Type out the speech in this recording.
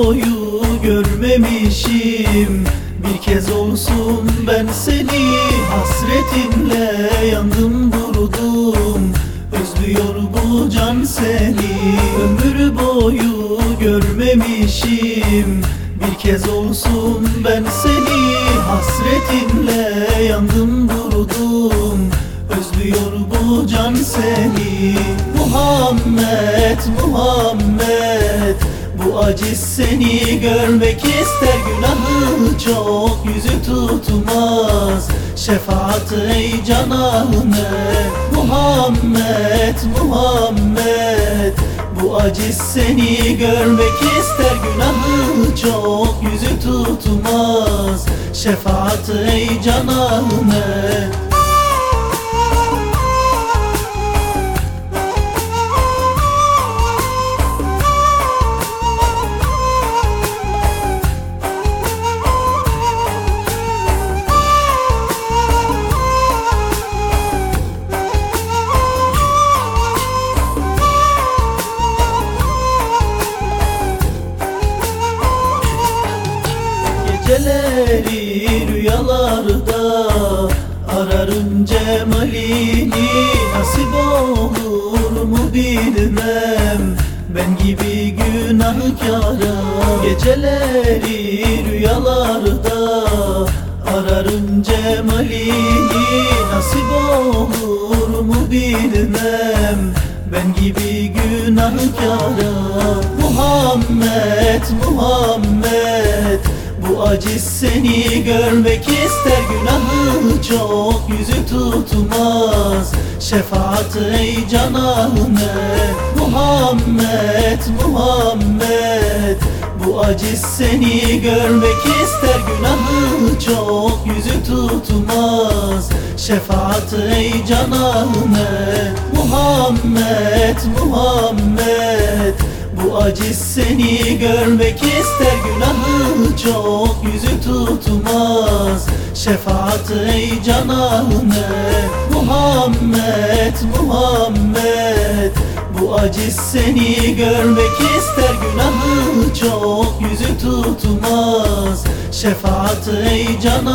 Sevda'yı görmemişim. Bir kez olsun ben seni Hasretinle yandım durdum Özlüyor bu can seni. Ömür boyu görmemişim. Bir kez olsun ben seni Hasretinle yandım durdum Özlüyor bu can seni. Muhammed, Muhammed. Bu aciz seni görmek ister. Günahı çok yüzü tutmaz. Şefaat ey can Ahmet Muhammed, Muhammed. Bu aciz seni görmek ister. Günahı çok yüzü tutmaz. Şefaat ey can Ahmet Geceleri rüyalarda ararım cemalini. Nasip olur mu bilmem. Ben gibi günahkara Geceleri rüyalarda ararım cemalini. Nasip olur mu bilmem. Ben gibi günahkara Muhammed, Muhammed aciz seni görmek ister. Günahı çok yüzü tutmaz. Şefaat ey can Muhammed, Muhammed. Bu aciz seni görmek ister. Günahı çok yüzü tutmaz. Şefaat ey can Muhammed, Muhammed. Bu aciz seni görmek ister. Günahı çok yüzü tutmaz. Şefaat ey can Muhammed, Muhammed. Bu aciz seni görmek ister Günahı çok yüzü tutmaz. Şefaat ey can